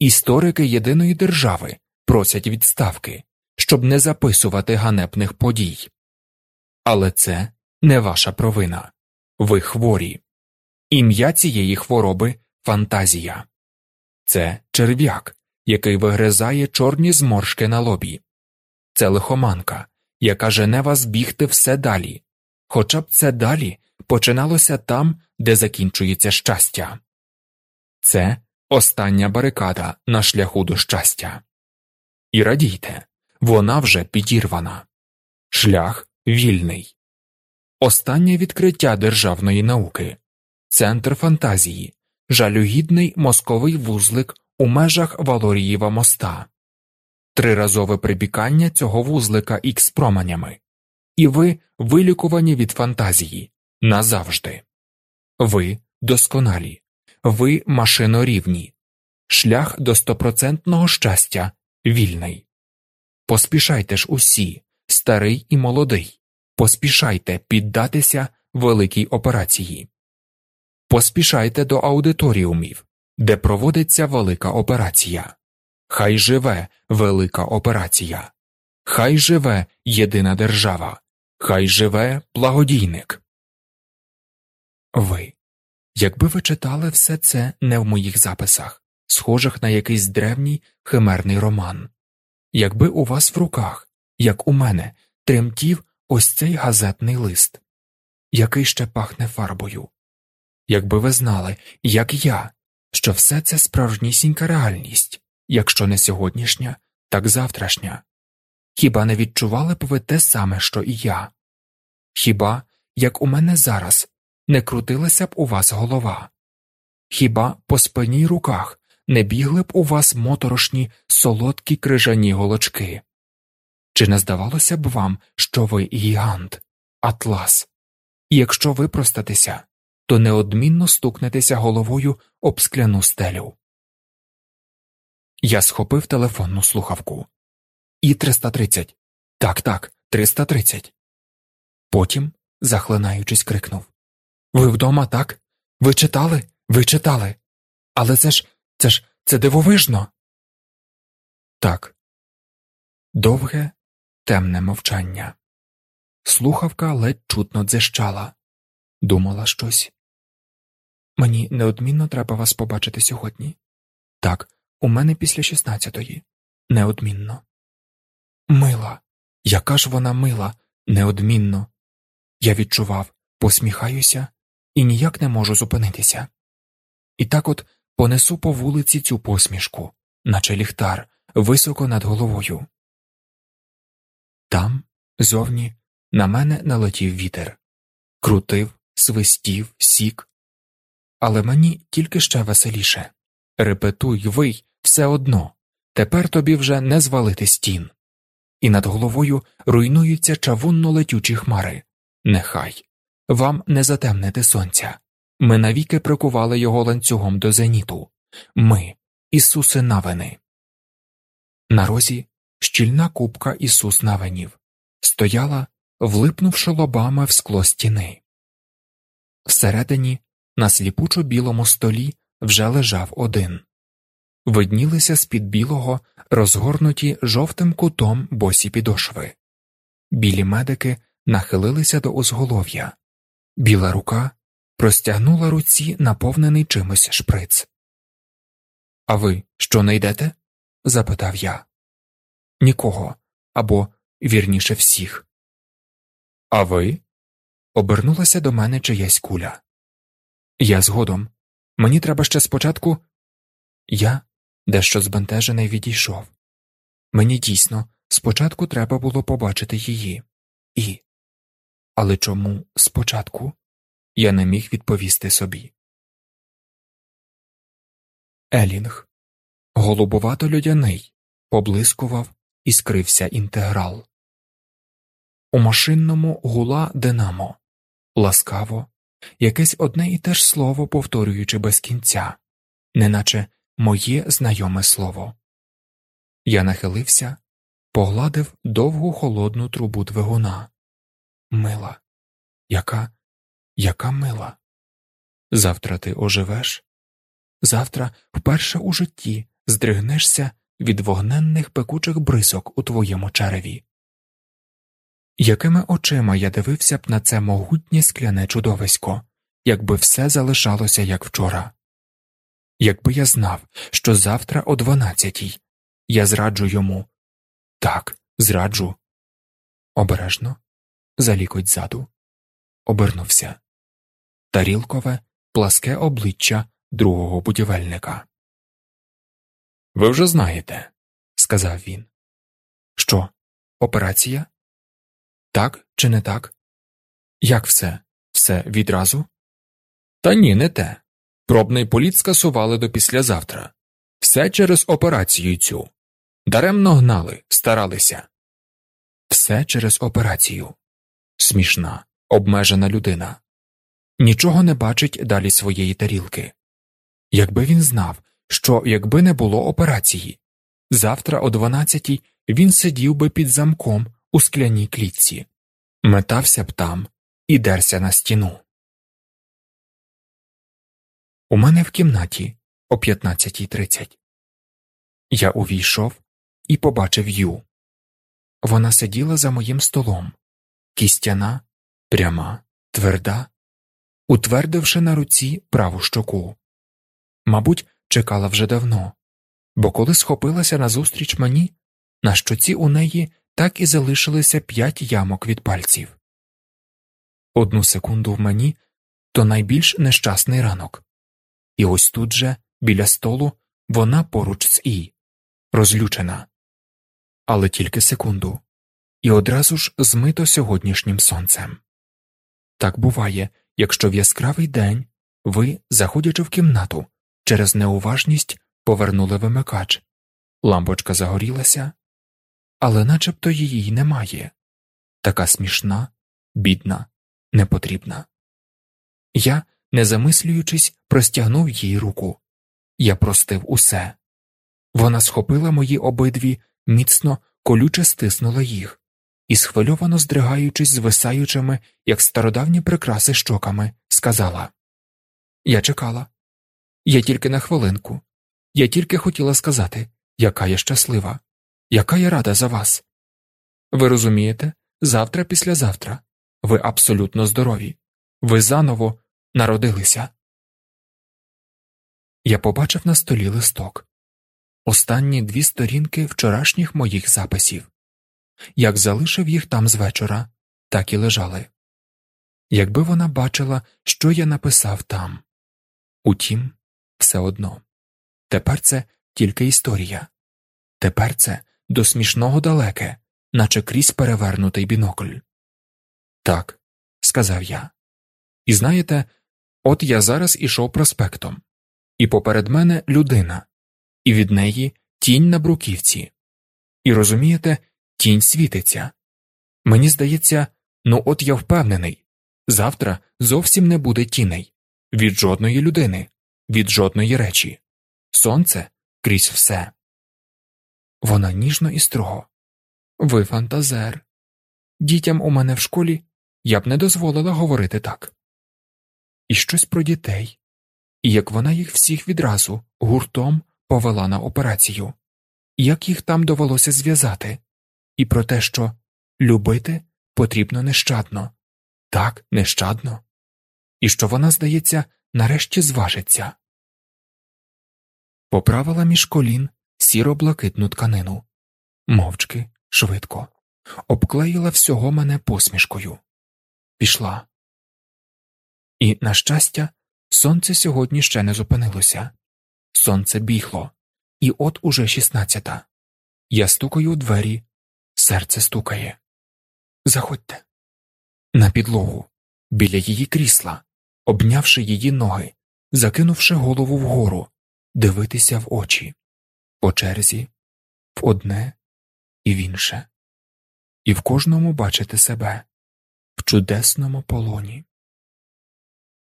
Історики єдиної держави просять відставки, щоб не записувати ганебних подій. Але це не ваша провина. Ви хворі. Ім'я цієї хвороби фантазія. Це черв'як, який вигризає чорні зморшки на лобі. Це лихоманка, яка жене вас бігти все далі, хоча б це далі починалося там, де закінчується щастя. Це остання барикада на шляху до щастя. І радійте, вона вже підірвана. Шлях вільний. Останнє відкриття державної науки, центр фантазії, жалюгідний мозковий вузлик у межах Валорієва моста, триразове прибікання цього вузлика ікс променями, і ви вилікувані від фантазії назавжди. Ви досконалі, ви машинорівні, шлях до стопроцентного щастя вільний. Поспішайте ж усі, старий і молодий, поспішайте піддатися великій операції. Поспішайте до аудиторіумів, де проводиться велика операція. Хай живе велика операція, хай живе єдина держава, хай живе благодійник. Ви. Якби ви читали все це не в моїх записах, схожих на якийсь древній химерний роман, якби у вас в руках, як у мене, тремтів ось цей газетний лист, який ще пахне фарбою, якби ви знали, як я, що все це справжнісінька реальність, якщо не сьогоднішня, так завтрашня, хіба не відчували б ви те саме, що і я? Хіба, як у мене зараз, не крутилася б у вас голова? Хіба по спині й руках не бігли б у вас моторошні солодкі крижані голочки? Чи не здавалося б вам, що ви гігант, атлас, і якщо випростатися, то неодмінно стукнетеся головою об скляну стелю? Я схопив телефонну слухавку. І 330. Так, так, 330. Потім, захлинаючись, крикнув Ви вдома, так? Ви читали? Ви читали. Але це ж, це ж, це дивовижно. Так. Довге, темне мовчання. Слухавка ледь чутно дзищала. Думала щось. Мені неодмінно треба вас побачити сьогодні. Так, у мене після шістнадцятої. Неодмінно. Мила, яка ж вона мила, неодмінно. Я відчував, посміхаюся і ніяк не можу зупинитися. І так от понесу по вулиці цю посмішку, наче ліхтар, високо над головою. Там, зовні, на мене налетів вітер, крутив, свистів, сік. Але мені тільки ще веселіше. Репетуй, вий, все одно. Тепер тобі вже не звалити стін. І над головою руйнуються чавунно летючі хмари. Нехай вам не затемнити сонця. Ми навіки прикували його ланцюгом до зеніту. Ми, Ісуси Навини. На розі щільна купка Ісус Навинів стояла, влипнувши лобами в скло стіни. Всередині, на сліпучо білому столі, вже лежав один. Виднілися з під білого, розгорнуті жовтим кутом босі підошви. Білі медики нахилилися до узголов'я, біла рука простягнула руці наповнений чимось шприц. А ви що не йдете? запитав я. Нікого або вірніше всіх. А ви? обернулася до мене чиясь куля. Я згодом. Мені треба ще спочатку. Я дещо збентежений відійшов. Мені дійсно спочатку треба було побачити її, і. Але чому спочатку я не міг відповісти собі? Елінг голубовато льодяний поблискував і скрився інтеграл. У машинному гула динамо ласкаво, якесь одне і те ж слово повторюючи без кінця, неначе моє знайоме слово. Я нахилився, погладив довгу холодну трубу двигуна. Мила, яка, яка мила. Завтра ти оживеш? Завтра, вперше у житті, здригнешся від вогненних пекучих брисок у твоєму череві. Якими очима я дивився б на це могутнє скляне чудовисько, якби все залишалося як вчора. Якби я знав, що завтра о дванадцятій я зраджу йому так, зраджу. Обережно залікоть ззаду, обернувся тарілкове, пласке обличчя другого будівельника. Ви вже знаєте, сказав він. Що, операція? Так чи не так? Як все? Все відразу? Та ні, не те. Пробний політ скасували до післязавтра. Все через операцію цю. Даремно гнали, старалися. Все через операцію. Смішна, обмежена людина. Нічого не бачить далі своєї тарілки. Якби він знав, що якби не було операції, завтра о дванадцятій він сидів би під замком у скляній клітці, метався б там і дерся на стіну. У мене в кімнаті о 15.30. Я увійшов і побачив Ю. Вона сиділа за моїм столом, кістяна, пряма, тверда, утвердивши на руці праву щоку. Мабуть, чекала вже давно, бо коли схопилася назустріч мені, на щоці у неї так і залишилися п'ять ямок від пальців. Одну секунду в мені то найбільш нещасний ранок, і ось тут же, біля столу, вона поруч з І, розлючена, але тільки секунду, і одразу ж змито сьогоднішнім сонцем. Так буває, якщо в яскравий день ви, заходячи в кімнату, через неуважність повернули вимикач, лампочка загорілася, але начебто її й немає така смішна, бідна, непотрібна. Я, не замислюючись, простягнув їй руку. Я простив усе. Вона схопила мої обидві, міцно, колюче стиснула їх і, схвильовано здригаючись звисаючими, як стародавні прикраси щоками, сказала Я чекала. Я тільки на хвилинку. Я тільки хотіла сказати, яка я щаслива, яка я рада за вас. Ви розумієте, завтра, післязавтра, ви абсолютно здорові, ви заново народилися. Я побачив на столі листок останні дві сторінки вчорашніх моїх записів. Як залишив їх там з вечора, так і лежали. Якби вона бачила, що я написав там. Утім, все одно. Тепер це тільки історія. Тепер це до смішного далеке, наче крізь перевернутий бінокль. Так, сказав я. І знаєте, от я зараз ішов проспектом, і поперед мене людина, і від неї тінь на бруківці. І розумієте, тінь світиться. Мені здається, ну от я впевнений завтра зовсім не буде тіней від жодної людини, від жодної речі, сонце крізь все. Вона ніжно і строго. Ви фантазер. Дітям у мене в школі я б не дозволила говорити так. І щось про дітей, і як вона їх всіх відразу гуртом повела на операцію, як їх там довелося зв'язати, і про те, що любити потрібно нещадно, так нещадно, і що вона, здається, нарешті зважиться. Поправила між колін сіро блакитну тканину, мовчки, швидко, обклеїла всього мене посмішкою, пішла. І, на щастя, сонце сьогодні ще не зупинилося. Сонце бігло, і от уже шістнадцята. Я стукаю у двері, серце стукає. Заходьте. На підлогу, біля її крісла, обнявши її ноги, закинувши голову вгору, дивитися в очі, по черзі, в одне і в інше, і в кожному бачити себе в чудесному полоні.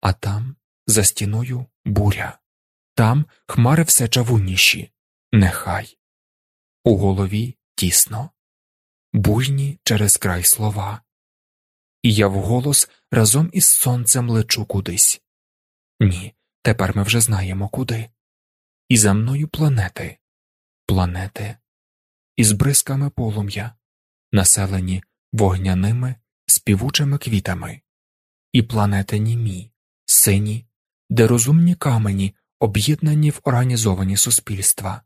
А там, за стіною, буря, там хмари все чавунніші, нехай, у голові тісно, буйні через край слова, і я вголос разом із сонцем лечу кудись. Ні, тепер ми вже знаємо куди. І за мною планети, планети із бризками полум'я, населені вогняними співучими квітами, і планети німі, сині, де розумні камені об'єднані в організовані суспільства,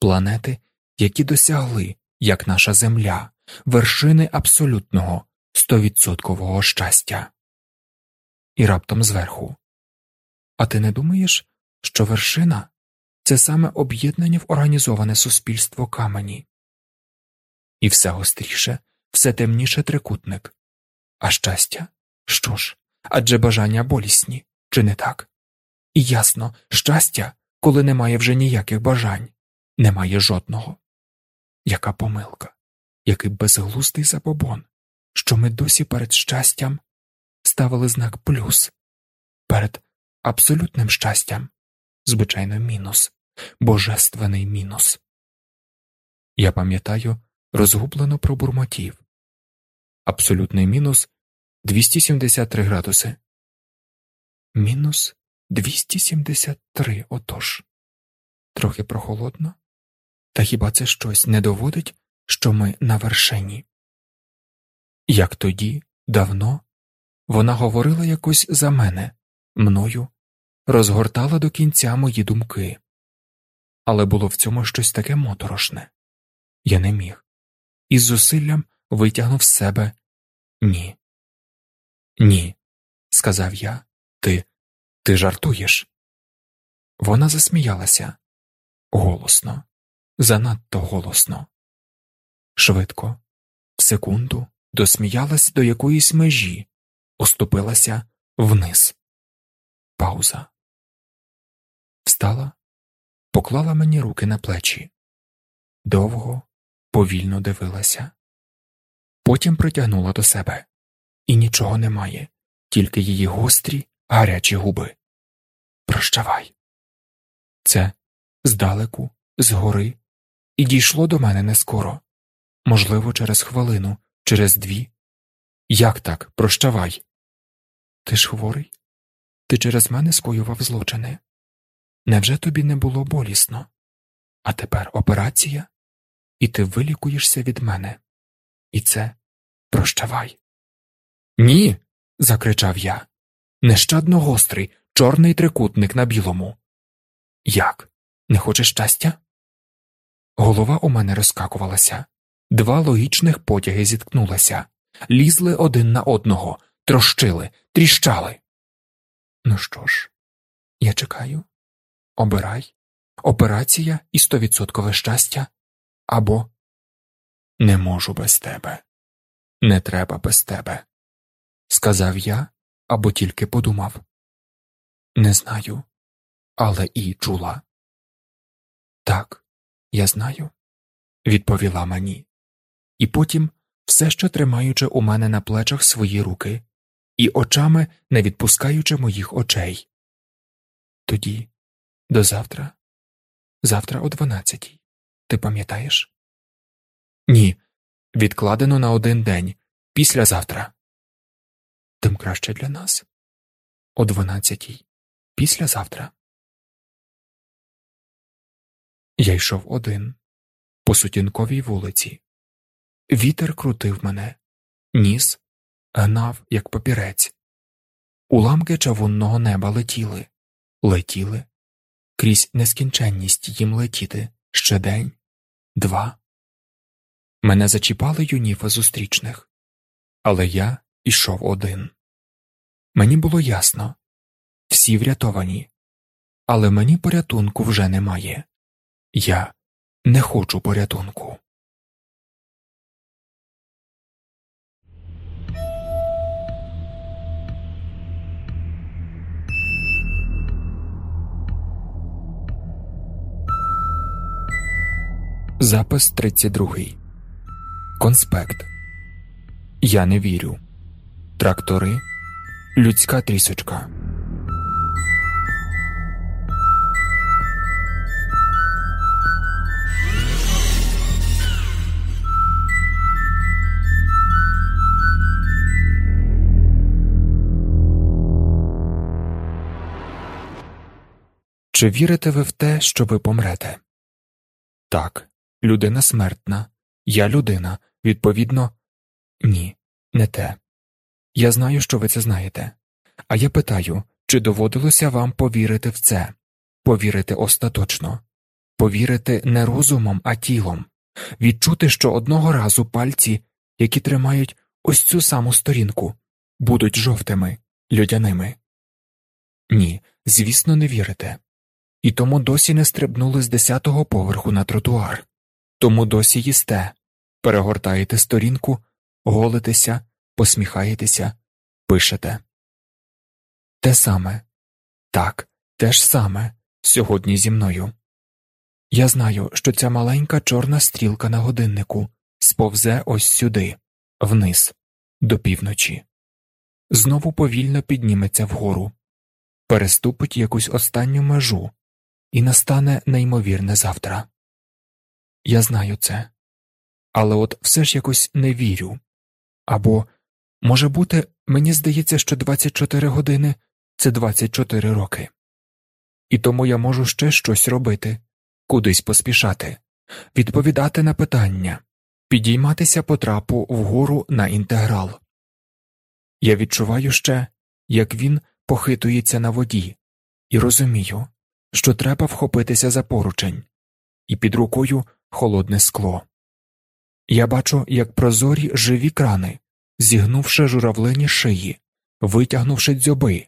планети, які досягли, як наша Земля, вершини абсолютного стовідсоткового щастя. І раптом зверху. А ти не думаєш, що вершина це саме об'єднання в організоване суспільство камені? І все гостріше, все темніше трикутник. А щастя? Що ж? Адже бажання болісні, чи не так? І ясно, щастя, коли немає вже ніяких бажань, немає жодного. Яка помилка, який безглуздий забобон, що ми досі перед щастям ставили знак плюс, перед абсолютним щастям, звичайно, мінус, божественний мінус. Я пам'ятаю, розгублено пробурмотів. Абсолютний мінус 273 градуси. Мінус 273 отож. Трохи прохолодно. Та хіба це щось не доводить, що ми на вершині? Як тоді, давно, вона говорила якось за мене, мною, розгортала до кінця мої думки, але було в цьому щось таке моторошне. Я не міг, із зусиллям витягнув з себе ні. Ні, сказав я, ти, ти жартуєш. Вона засміялася голосно, занадто голосно. Швидко, в секунду досміялась до якоїсь межі, оступилася вниз. Пауза. Встала, поклала мені руки на плечі. Довго, повільно дивилася. Потім притягнула до себе, і нічого немає, тільки її гострі, гарячі губи. Прощавай. Це здалеку, згори, і дійшло до мене не скоро, можливо, через хвилину, через дві. Як так, прощавай? Ти ж хворий? Ти через мене скоював злочини. Невже тобі не було болісно? А тепер операція, і ти вилікуєшся від мене. І це прощавай. Ні. закричав я. Нещадно гострий, чорний трикутник на білому. Як? Не хочеш щастя? Голова у мене розкакувалася. Два логічних потяги зіткнулися, лізли один на одного, трощили, тріщали. Ну що ж, я чекаю. Обирай операція і стовідсоткове щастя або не можу без тебе, не треба без тебе, сказав я або тільки подумав. Не знаю, але і чула. Так, я знаю, відповіла мені, і потім, все ще тримаючи у мене на плечах свої руки і очами не відпускаючи моїх очей. Тоді, до завтра, завтра о дванадцятій. Ти пам'ятаєш? Ні. Відкладено на один день, післязавтра. Тим краще для нас. О дванадцятій. Післязавтра. Я йшов один по сутінковій вулиці. Вітер крутив мене, ніс гнав, як папірець. Уламки чавунного неба летіли, летіли, крізь нескінченність їм летіти ще день, два. Мене зачіпали юніфи зустрічних, але я ішов один. Мені було ясно всі врятовані, але мені порятунку вже немає. Я не хочу порятунку. Запис 32. Конспект. Я не вірю. Трактори. Людська трісочка. Чи вірите ви в те, що ви помрете? Так, людина смертна, я людина, відповідно, ні, не те. Я знаю, що ви це знаєте. А я питаю, чи доводилося вам повірити в це, повірити остаточно, повірити не розумом, а тілом, відчути, що одного разу пальці, які тримають ось цю саму сторінку, будуть жовтими, льодяними? Ні, звісно, не вірите. І тому досі не стрибнули з десятого поверху на тротуар, тому досі їсте, перегортаєте сторінку, голитеся, посміхаєтеся, пишете. Те саме, так, те ж саме сьогодні зі мною. Я знаю, що ця маленька чорна стрілка на годиннику сповзе ось сюди, вниз, до півночі, знову повільно підніметься вгору, переступить якусь останню межу і настане неймовірне завтра. Я знаю це, але от все ж якось не вірю. Або, може бути, мені здається, що 24 години це 24 роки, і тому я можу ще щось робити, кудись поспішати, відповідати на питання, підійматися по трапу вгору на інтеграл. Я відчуваю ще, як він похитується на воді, і розумію, що треба вхопитися за поручень, і під рукою холодне скло. Я бачу, як прозорі живі крани, зігнувши журавлині шиї, витягнувши дзьоби,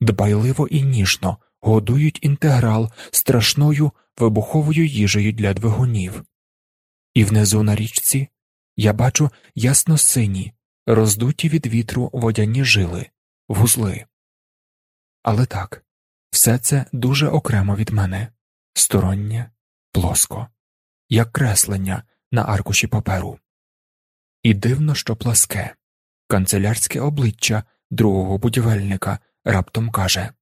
дбайливо і ніжно годують інтеграл страшною вибуховою їжею для двигунів. І внизу на річці я бачу ясно сині, роздуті від вітру водяні жили, вузли. Але так, все це дуже окремо від мене, стороннє, плоско, як креслення на аркуші паперу. І дивно, що пласке, канцелярське обличчя другого будівельника раптом каже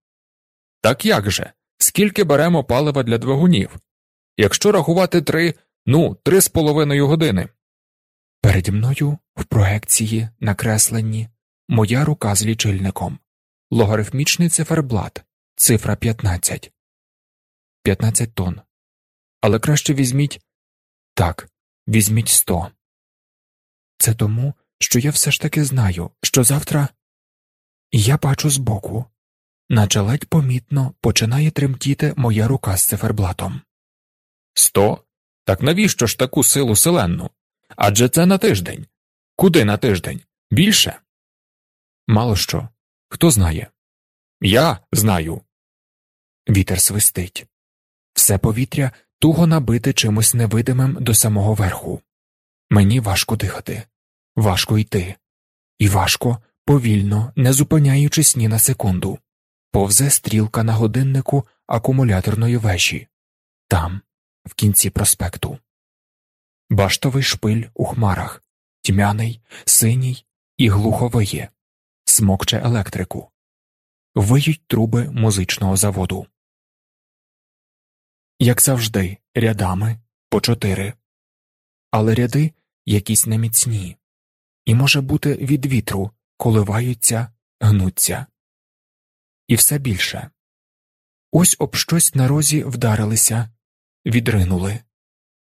Так як же? Скільки беремо палива для двигунів? Якщо рахувати три, ну, три з половиною години. Переді мною в проекції, накресленні, моя рука з лічильником, логарифмічний циферблат, цифра 15. 15 тонн. Але краще візьміть так, візьміть 100. Це тому, що я все ж таки знаю, що завтра я бачу збоку, наче ледь помітно починає тремтіти моя рука з циферблатом. Сто? Так навіщо ж таку силу селенну? Адже це на тиждень. Куди на тиждень? Більше? Мало що. Хто знає? Я знаю. Вітер свистить. Все повітря туго набите чимось невидимим до самого верху. Мені важко дихати, важко йти, і важко, повільно, не зупиняючись ні на секунду, повзе стрілка на годиннику акумуляторної вежі, там, в кінці проспекту. Баштовий шпиль у хмарах, тьмяний, синій і глухо виє, смокче електрику, виють труби музичного заводу. Як завжди, рядами по чотири, але ряди якісь неміцні, і, може бути, від вітру коливаються, гнуться. І все більше. Ось об щось на розі вдарилися, відринули,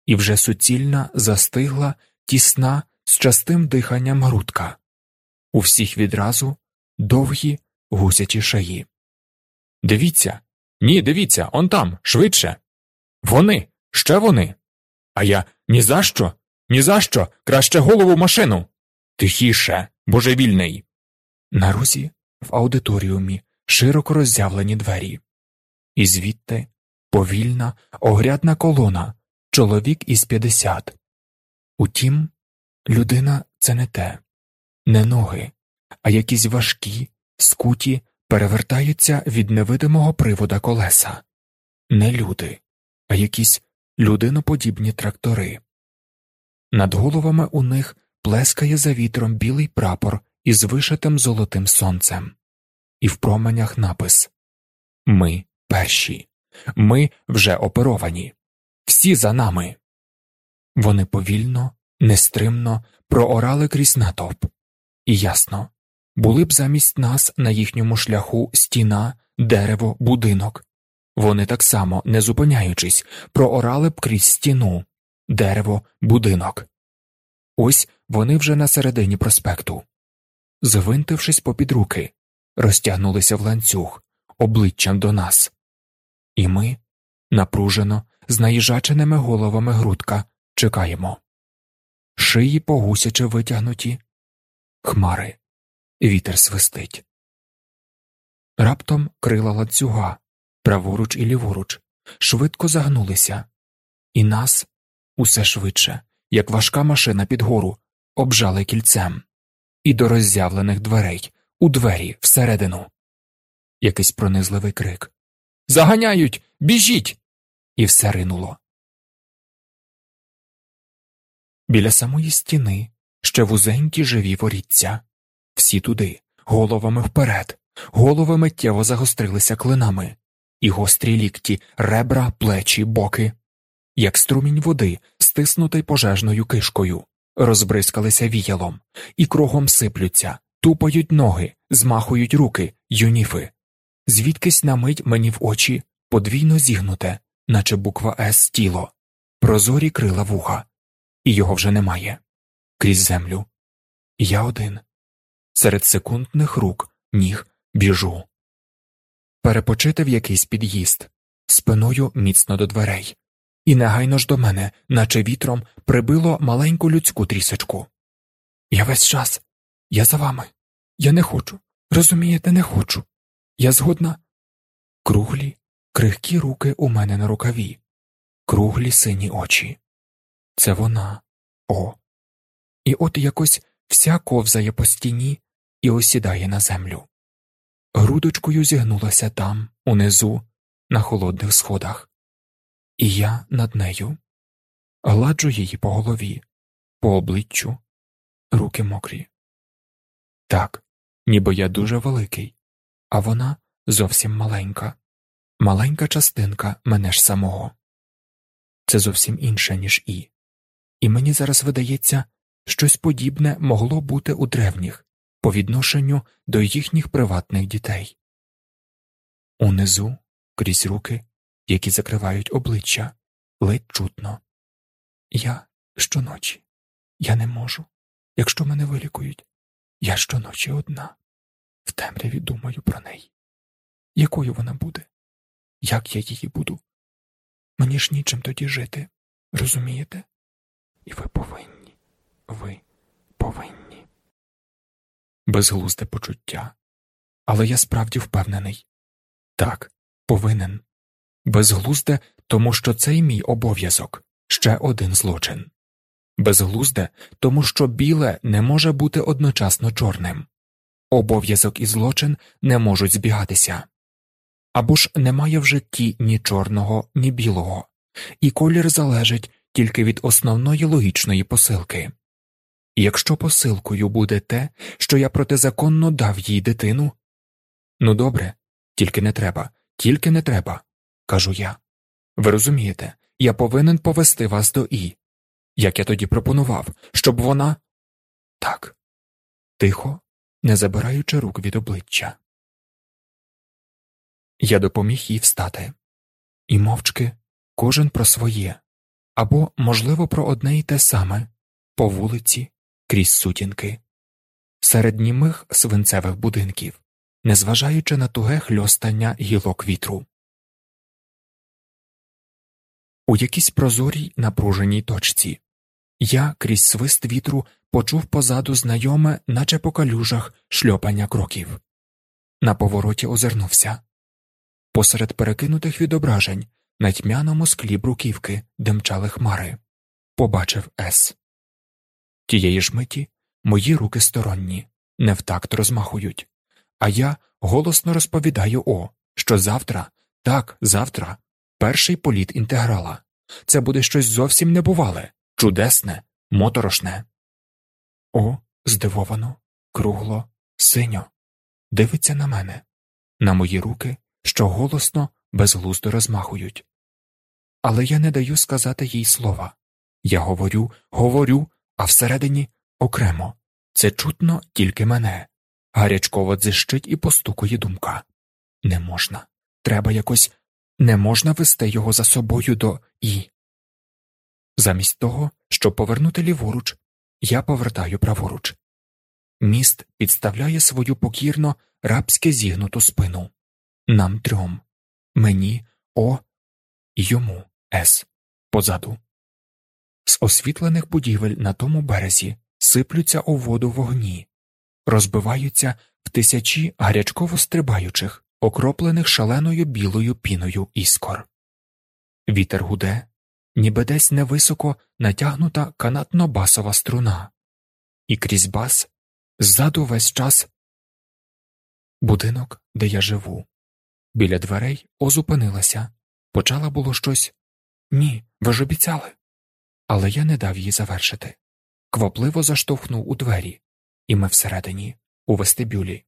і вже суцільна застигла тісна з частим диханням грудка, у всіх відразу довгі гусячі шаї. Дивіться, ні, дивіться, он там, швидше. Вони, ще вони. А я ні за що, ні за що, краще голову в машину. Тихіше, божевільний. На розі в аудиторіумі широко роззявлені двері, і звідти повільна, огрядна колона, чоловік із п'ятдесят. Утім, людина це не те, не ноги, а якісь важкі, скуті перевертаються від невидимого привода колеса, не люди, а якісь людиноподібні трактори. Над головами у них плескає за вітром білий прапор із вишитим золотим сонцем, і в променях напис Ми перші, ми вже оперовані, всі за нами. Вони повільно, нестримно проорали крізь натовп, і ясно були б замість нас на їхньому шляху стіна, дерево, будинок. Вони так само, не зупиняючись, проорали б крізь стіну, дерево, будинок. Ось вони вже на середині проспекту. Звинтившись попід руки, розтягнулися в ланцюг обличчям до нас. І ми, напружено, з наїжаченими головами грудка, чекаємо. Шиї погусяче витягнуті, хмари, вітер свистить. Раптом крила ланцюга, праворуч і ліворуч, швидко загнулися, і нас усе швидше, як важка машина під гору, обжали кільцем, і до роззявлених дверей, у двері всередину. Якийсь пронизливий крик. Заганяють, біжіть! І все ринуло. Біля самої стіни ще вузенькі живі воріться, всі туди, головами вперед, голови миттєво загострилися клинами, і гострі лікті, ребра, плечі, боки, як струмінь води, стиснутий пожежною кишкою, розбризкалися віялом, і кругом сиплються, тупають ноги, змахують руки, юніфи. Звідкись на мить мені в очі подвійно зігнуте, наче буква С тіло, прозорі крила вуха, і його вже немає. Крізь землю. Я один. Серед секундних рук, ніг біжу. Перепочити в якийсь під'їзд, спиною міцно до дверей, і негайно ж до мене, наче вітром, прибило маленьку людську трісочку. Я весь час, я за вами. Я не хочу. Розумієте, не хочу. Я згодна. Круглі, крихкі руки у мене на рукаві, круглі сині очі. Це вона, о. І от якось вся ковзає по стіні і осідає на землю. Грудочкою зігнулася там, унизу, на холодних сходах, і я над нею гладжу її по голові, по обличчю, руки мокрі. Так, ніби я дуже великий, а вона зовсім маленька, маленька частинка мене ж самого. Це зовсім інше, ніж і. І мені зараз видається, щось подібне могло бути у древніх по відношенню до їхніх приватних дітей. Унизу, крізь руки, які закривають обличчя, ледь чутно. Я щоночі, я не можу. Якщо мене вилікують, я щоночі одна, в темряві думаю про неї. Якою вона буде? Як я її буду? Мені ж нічим тоді жити, розумієте? І ви повинні, ви повинні. Безглузде почуття. Але я справді впевнений так, повинен. Безглузде, тому що цей мій обов'язок ще один злочин. Безглузде, тому що біле не може бути одночасно чорним. Обов'язок і злочин не можуть збігатися. Або ж немає в житті ні чорного, ні білого, і колір залежить тільки від основної логічної посилки. Якщо посилкою буде те, що я протизаконно дав їй дитину, ну добре, тільки не треба, тільки не треба, кажу я. Ви розумієте, я повинен повести вас до І, як я тоді пропонував, щоб вона. Так, тихо, не забираючи рук від обличчя. Я допоміг їй встати, і мовчки кожен про своє, або, можливо, про одне й те саме по вулиці, крізь сутінки, серед німих свинцевих будинків, незважаючи на туге хльостання гілок вітру. У якійсь прозорій напруженій точці я крізь свист вітру почув позаду знайоме, наче по калюжах, шльопання кроків. На повороті озирнувся. Посеред перекинутих відображень на тьмяному склі бруківки, де мчали хмари, побачив С. Тієї ж миті мої руки сторонні, не в такт розмахують, а я голосно розповідаю О, що завтра, так, завтра, перший політ інтеграла. Це буде щось зовсім небувале, чудесне, моторошне. О, здивовано, кругло, синьо, дивиться на мене, на мої руки, що голосно, безглуздо розмахують. Але я не даю сказати їй слова. Я говорю, говорю, а всередині окремо. Це чутно тільки мене. Гарячково дзищить і постукує думка. Не можна. Треба якось не можна вести його за собою до І. Замість того, щоб повернути ліворуч, я повертаю праворуч. Міст підставляє свою покірно рабське зігнуту спину. Нам трьом, мені О йому С позаду. З освітлених будівель на тому березі сиплються у воду вогні, розбиваються в тисячі гарячково стрибаючих, окроплених шаленою білою піною іскор. Вітер гуде, ніби десь невисоко натягнута канатно басова струна, і крізь бас ззаду весь час будинок, де я живу. Біля дверей озупинилася, почала було щось ні, ви ж обіцяли. Але я не дав їй завершити. Квапливо заштовхнув у двері, і ми всередині, у вестибюлі.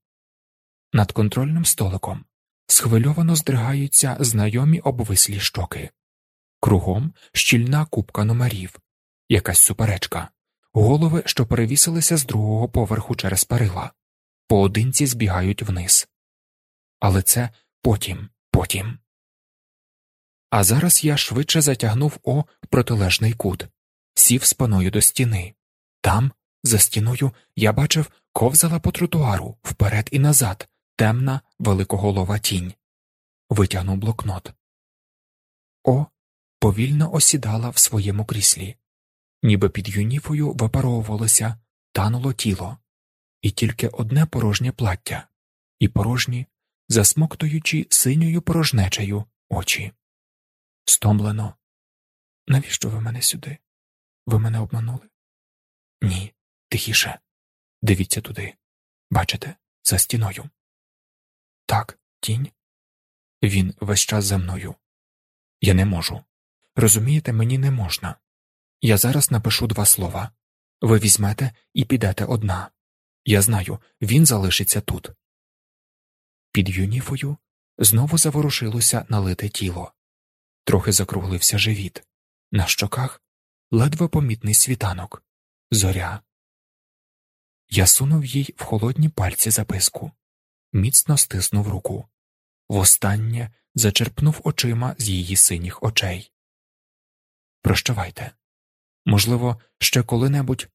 Над контрольним столиком схвильовано здригаються знайомі обвислі щоки. Кругом щільна купка номерів, якась суперечка, голови, що перевісилися з другого поверху через перила, поодинці збігають вниз. Але це потім, потім. А зараз я швидше затягнув О протилежний кут, сів спиною до стіни. Там, за стіною, я бачив, ковзала по тротуару вперед і назад, темна, великоголова тінь. Витягнув блокнот. О повільно осідала в своєму кріслі, ніби під юніфою випаровувалося, тануло тіло, і тільки одне порожнє плаття, і порожні, засмоктуючи синьою порожнечею очі. Стомлено. Навіщо ви мене сюди? Ви мене обманули? Ні, тихіше. Дивіться туди. Бачите, за стіною. Так, тінь. Він весь час за мною. Я не можу. Розумієте, мені не можна. Я зараз напишу два слова. Ви візьмете і підете одна. Я знаю, він залишиться тут. Під юніфою знову заворушилося налите тіло трохи закруглився живіт, на щоках ледве помітний світанок, зоря. Я сунув їй в холодні пальці записку, міцно стиснув руку, востаннє зачерпнув очима з її синіх очей. Прощавайте. Можливо, ще коли-небудь.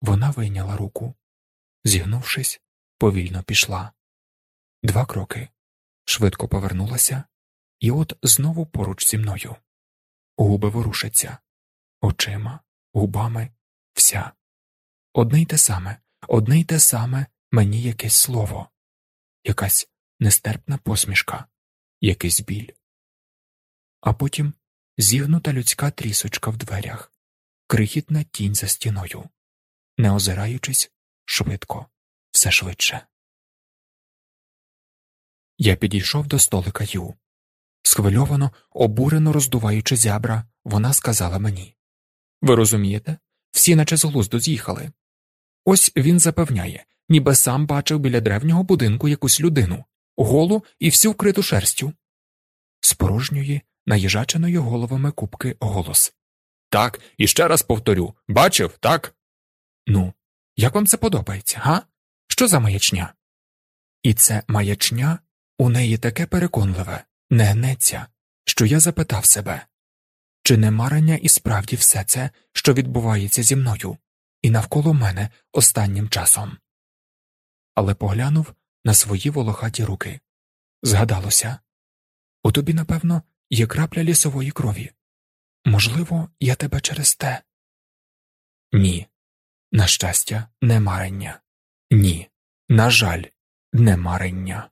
Вона вийняла руку, зігнувшись, повільно пішла. Два кроки, швидко повернулася і от знову поруч зі мною. Губи ворушаться, очима, губами, вся. Одне й те саме, одне й те саме мені якесь слово, якась нестерпна посмішка, якийсь біль. А потім зігнута людська трісочка в дверях, крихітна тінь за стіною, не озираючись швидко, все швидше. Я підійшов до столика Ю. Схвильовано, обурено роздуваючи зябра, вона сказала мені Ви розумієте? Всі наче з глузду з'їхали. Ось він запевняє, ніби сам бачив біля древнього будинку якусь людину, голу і всю вкриту шерстю. З порожньої, наїжаченої головами кубки голос. Так, і ще раз повторю бачив, так? Ну, як вам це подобається, га? Що за маячня? І це маячня у неї таке переконливе, не гнеться, що я запитав себе чи не марення і справді все це, що відбувається зі мною, і навколо мене останнім часом. Але поглянув на свої волохаті руки. Згадалося у тобі, напевно, є крапля лісової крові. Можливо, я тебе через те. Ні. На щастя, не марення. Ні. На жаль, не марення.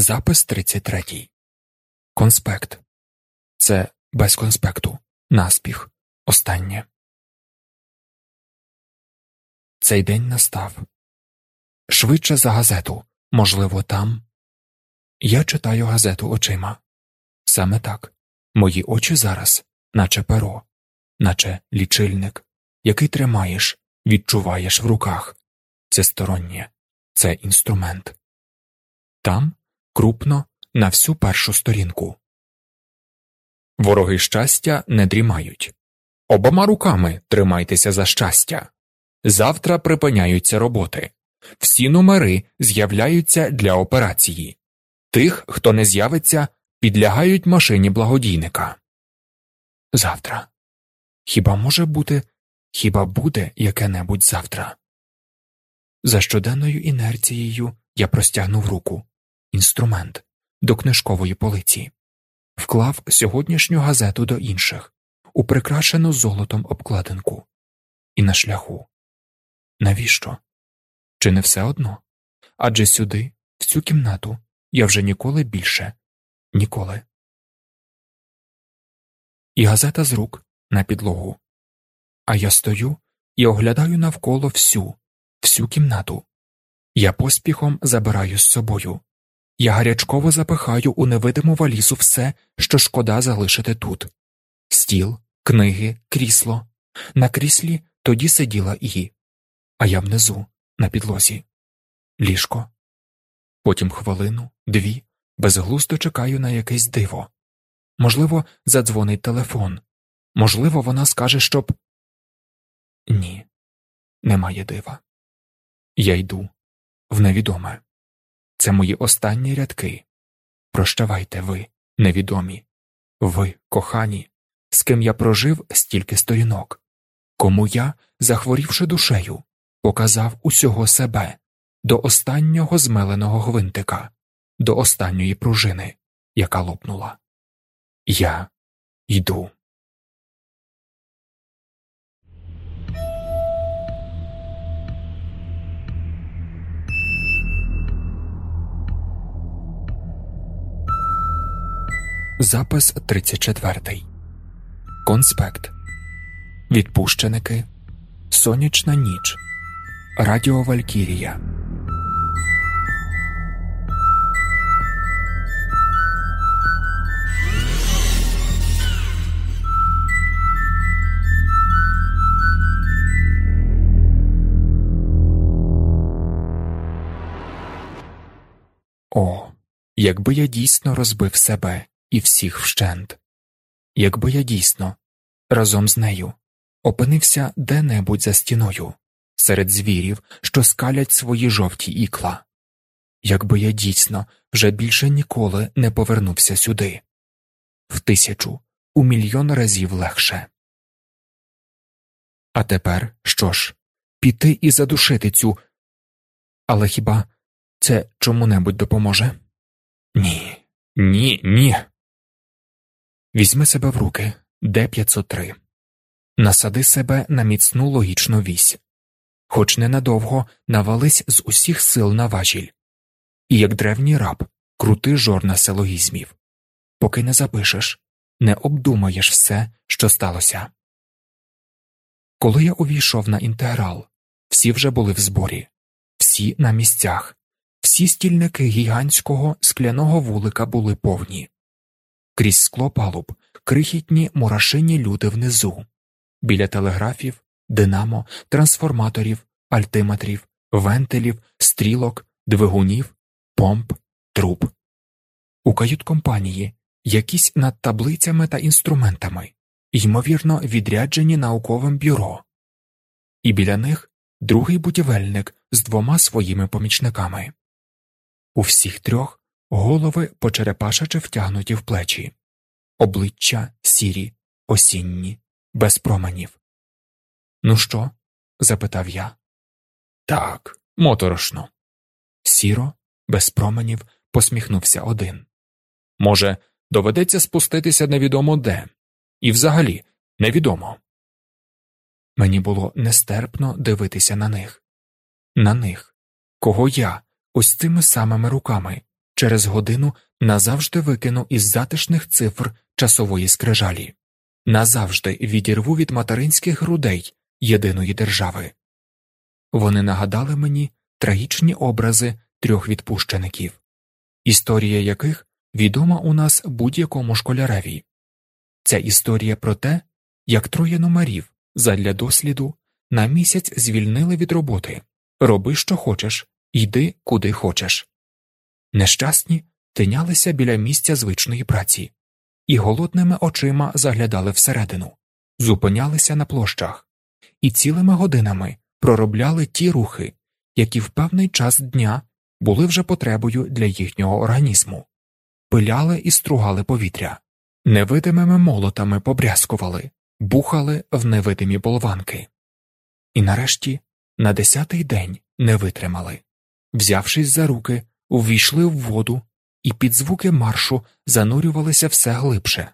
Запис 33. Конспект. Це без конспекту. Наспіх. Останнє. Цей день настав. Швидше за газету. Можливо, там. Я читаю газету очима. Саме так. Мої очі зараз наче перо, наче лічильник, який тримаєш, відчуваєш в руках. Це стороннє, це інструмент. Там крупно на всю першу сторінку. Вороги щастя не дрімають. Обома руками тримайтеся за щастя. Завтра припиняються роботи. Всі номери з'являються для операції. Тих, хто не з'явиться, підлягають машині благодійника. Завтра. Хіба може бути, хіба буде яке небудь завтра? За щоденною інерцією я простягнув руку інструмент до книжкової полиці, вклав сьогоднішню газету до інших, у прикрашену золотом обкладинку, і на шляху. Навіщо? Чи не все одно? Адже сюди, в цю кімнату, я вже ніколи більше, ніколи. І газета з рук на підлогу. А я стою і оглядаю навколо всю, всю кімнату. Я поспіхом забираю з собою. Я гарячково запихаю у невидиму валізу все, що шкода залишити тут стіл, книги, крісло. На кріслі тоді сиділа і, а я внизу, на підлозі, ліжко. Потім хвилину, дві, безглуздо чекаю на якесь диво. Можливо, задзвонить телефон. Можливо, вона скаже, щоб. Ні, немає дива. Я йду в невідоме. Це мої останні рядки. Прощавайте ви, невідомі, ви, кохані, з ким я прожив стільки сторінок, кому я, захворівши душею, показав усього себе до останнього змеленого гвинтика, до останньої пружини, яка лопнула. Я йду. Запис 34. Конспект. Відпущеники. Сонячна ніч. Радіо Валькірія. О, якби я дійсно розбив себе і всіх вщент, якби я дійсно разом з нею опинився де-небудь за стіною, серед звірів, що скалять свої жовті ікла, якби я дійсно вже більше ніколи не повернувся сюди, в тисячу, у мільйон разів легше. А тепер що ж, піти і задушити цю. Але хіба це чому небудь допоможе? Ні, ні, ні. Візьми себе в руки, Д 503 насади себе на міцну логічну вісь, хоч ненадовго навались з усіх сил на важіль, і як древній раб крути жорна силогізмів, поки не запишеш, не обдумаєш все, що сталося. Коли я увійшов на інтеграл, всі вже були в зборі, всі на місцях, всі стільники гігантського скляного вулика були повні, крізь скло палуб крихітні мурашині люди внизу, біля телеграфів, динамо, трансформаторів, альтиметрів, вентилів, стрілок, двигунів, помп, труб. У кают-компанії якісь над таблицями та інструментами, ймовірно, відряджені науковим бюро, і біля них другий будівельник з двома своїми помічниками. У всіх трьох голови почерепашаче втягнуті в плечі, обличчя сірі, осінні, без променів. Ну що? запитав я. Так, моторошно. Сіро, без променів, посміхнувся один. Може, доведеться спуститися невідомо де, і взагалі невідомо. Мені було нестерпно дивитися на них, на них, кого я ось цими самими руками через годину назавжди викину із затишних цифр часової скрижалі, назавжди відірву від материнських грудей єдиної держави. Вони нагадали мені трагічні образи трьох відпущеників, історія яких відома у нас будь-якому школяреві. Ця історія про те, як троє номерів задля досліду на місяць звільнили від роботи роби, що хочеш, йди куди хочеш. Нещасні тинялися біля місця звичної праці і голодними очима заглядали всередину, зупинялися на площах і цілими годинами проробляли ті рухи, які в певний час дня були вже потребою для їхнього організму, пиляли і стругали повітря, невидимими молотами побрязкували, бухали в невидимі болванки. І нарешті на десятий день не витримали. Взявшись за руки, увійшли в воду і під звуки маршу занурювалися все глибше,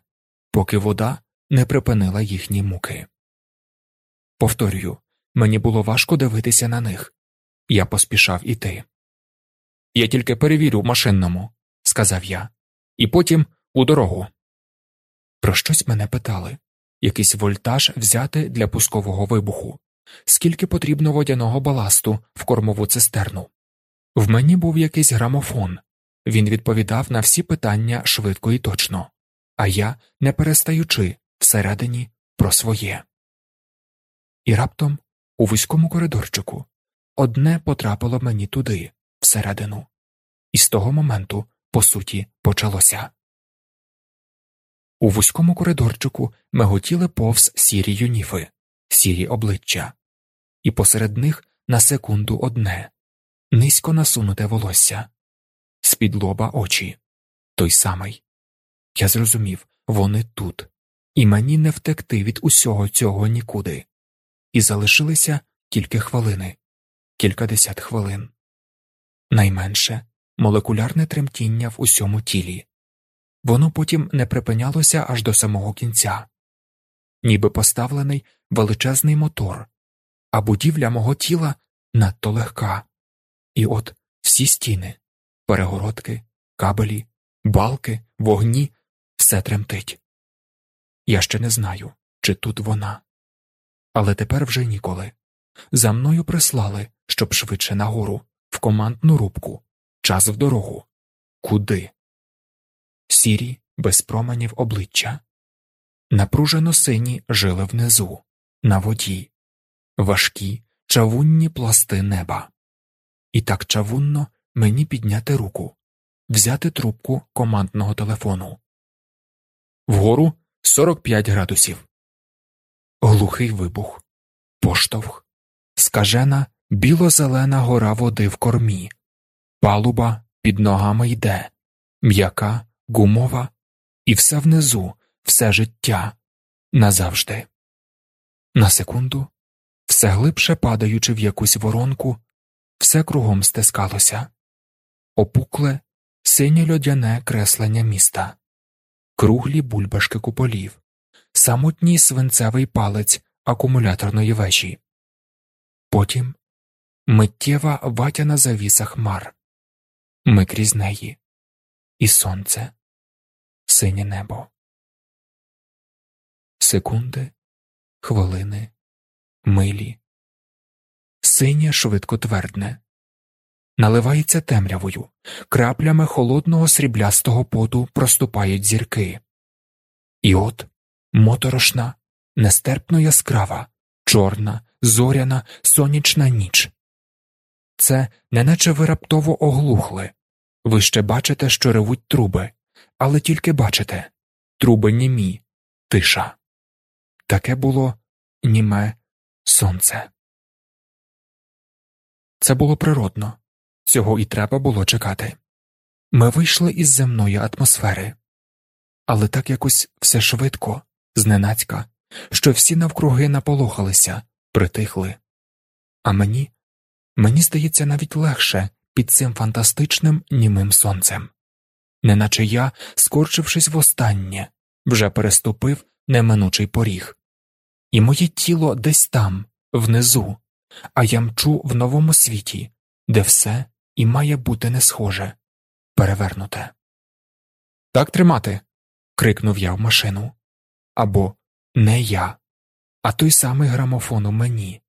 поки вода не припинила їхні муки. Повторюю, мені було важко дивитися на них. Я поспішав іти. Я тільки перевірю машинному, сказав я, і потім у дорогу. Про щось мене питали якийсь вольтаж взяти для пускового вибуху, скільки потрібно водяного баласту в кормову цистерну. В мені був якийсь грамофон, він відповідав на всі питання швидко і точно, а я, не перестаючи, всередині про своє. І раптом, у вузькому коридорчику, одне потрапило мені туди, всередину, і з того моменту, по суті, почалося. У вузькому коридорчику миготіли повз сірі юніфи, сірі обличчя, і посеред них на секунду одне низько насунуте волосся, з-під лоба очі. Той самий. Я зрозумів вони тут, і мені не втекти від усього цього нікуди, і залишилися тільки хвилини, кількадесят хвилин. Найменше молекулярне тремтіння в усьому тілі, воно потім не припинялося аж до самого кінця, ніби поставлений величезний мотор, а будівля мого тіла надто легка, і от всі стіни, перегородки, кабелі, балки, вогні, все тремтить. Я ще не знаю, чи тут вона. Але тепер вже ніколи. За мною прислали, щоб швидше нагору, в командну рубку, час в дорогу. Куди? Сірі, без променів обличчя. Напружено сині жили внизу, на воді, важкі, чавунні пласти неба. І так чавунно мені підняти руку, взяти трубку командного телефону. Вгору 45 градусів. Глухий вибух, поштовх, скажена біло-зелена гора води в кормі, палуба під ногами йде, м'яка, гумова, і все внизу, все життя назавжди. На секунду, все глибше падаючи в якусь воронку, все кругом стискалося. Опукле, синє льодяне креслення міста, круглі бульбашки куполів, самотній свинцевий палець акумуляторної вежі, потім миттєва ватяна завіса хмар, ми крізь неї, і сонце, синє небо. Секунди, хвилини, милі, синє швидко твердне наливається темрявою, краплями холодного сріблястого поту проступають зірки. І от моторошна, нестерпно яскрава, чорна, зоряна, сонячна ніч. Це неначе ви раптово оглухли. Ви ще бачите, що ревуть труби, але тільки бачите труби німі, тиша. Таке було німе сонце. Це було природно. Цього і треба було чекати. Ми вийшли із земної атмосфери, але так якось все швидко, зненацька, що всі навкруги наполохалися, притихли. А мені, мені здається, навіть легше під цим фантастичним німим сонцем, неначе я, скорчившись востаннє, вже переступив неминучий поріг, і моє тіло десь там, внизу, а я мчу в новому світі, де все і має бути не схоже, перевернуте. Так тримати. крикнув я в машину. Або не я, а той самий грамофон у мені,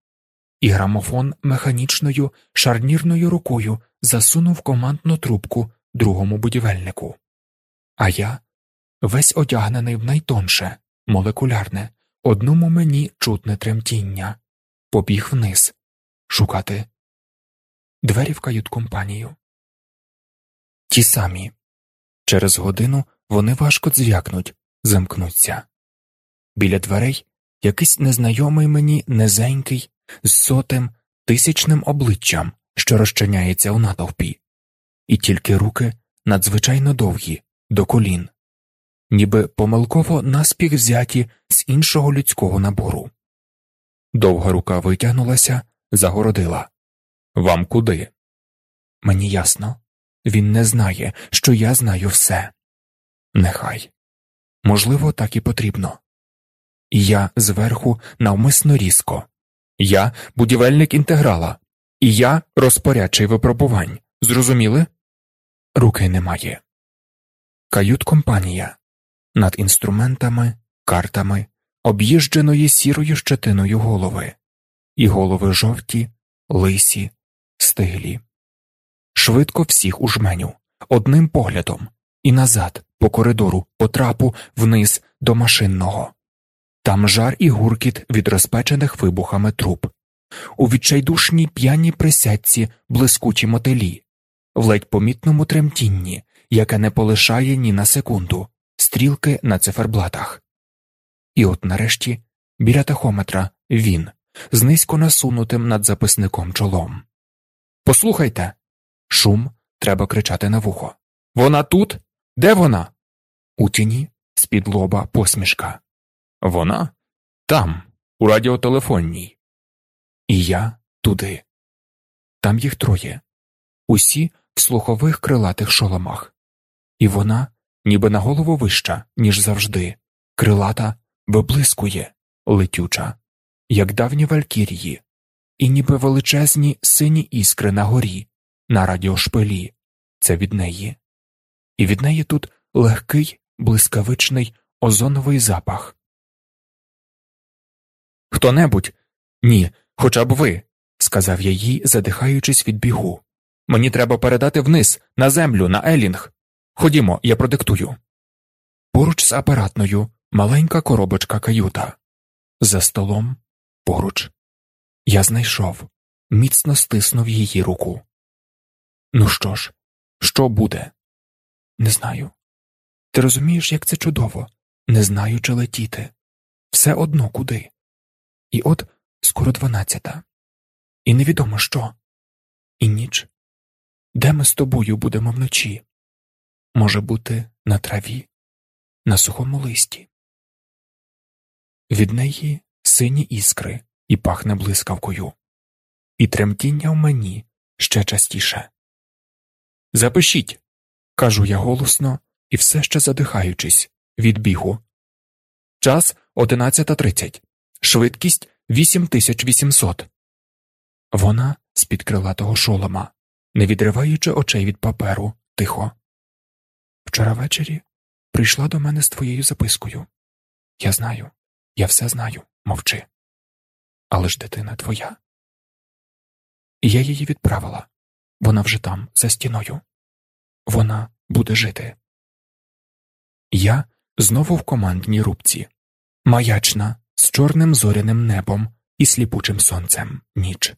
і грамофон механічною шарнірною рукою засунув командну трубку другому будівельнику. А я, весь одягнений в найтонше, молекулярне, одному мені чутне тремтіння, побіг вниз шукати двері в кают-компанію. Ті самі. Через годину вони важко дзвякнуть, замкнуться. Біля дверей якийсь незнайомий мені низенький, з сотим, тисячним обличчям, що розчиняється у натовпі, і тільки руки надзвичайно довгі, до колін, ніби помилково наспіх взяті з іншого людського набору. Довга рука витягнулася, загородила. Вам куди? Мені ясно. Він не знає, що я знаю все. Нехай. Можливо, так і потрібно. Я зверху навмисно різко. Я будівельник інтеграла, і я розпорядчий випробувань. Зрозуміли? Руки немає. Кают компанія над інструментами, картами, об'їждженої сірою щетиною голови, і голови жовті, лисі, стиглі. Швидко всіх у жменю, одним поглядом, і назад, по коридору, по трапу, вниз до машинного. Там жар і гуркіт від розпечених вибухами труб, у відчайдушній п'яній присядці блискучі мотелі, в ледь помітному тремтінні, яке не полишає ні на секунду, стрілки на циферблатах. І от нарешті біля тахометра він з низько насунутим над записником чолом. Послухайте. Шум треба кричати на вухо. Вона тут? Де вона? У тіні з-під лоба посмішка. Вона там, у радіотелефонній. І я туди. Там їх троє, усі в слухових крилатих шоломах, і вона, ніби на голову вища, ніж завжди, крилата виблискує, летюча, як давні валькірії, і ніби величезні сині іскри на горі, на радіошпилі, це від неї, і від неї тут легкий, блискавичний озоновий запах. Хто небудь? Ні, хоча б ви, сказав я їй, задихаючись від бігу. Мені треба передати вниз, на землю, на Елінг. Ходімо, я продиктую. Поруч з апаратною маленька коробочка каюта. За столом поруч. Я знайшов, міцно стиснув її руку. Ну що ж, що буде? Не знаю. Ти розумієш, як це чудово, не знаю, чи летіти. Все одно куди. І от скоро дванадцята, і невідомо що, і ніч. Де ми з тобою будемо вночі? Може бути, на траві, на сухому листі. Від неї сині іскри і пахне блискавкою, і тремтіння в мені ще частіше. Запишіть, кажу я голосно і все ще задихаючись від бігу. Час 11.30. Швидкість 8800. Вона з під крилатого шолома, не відриваючи очей від паперу, тихо. Вчора ввечері прийшла до мене з твоєю запискою. Я знаю, я все знаю, мовчи. Але ж дитина твоя. Я її відправила. Вона вже там, за стіною. Вона буде жити. Я знову в командній рубці, маячна, з чорним зоряним небом і сліпучим сонцем ніч.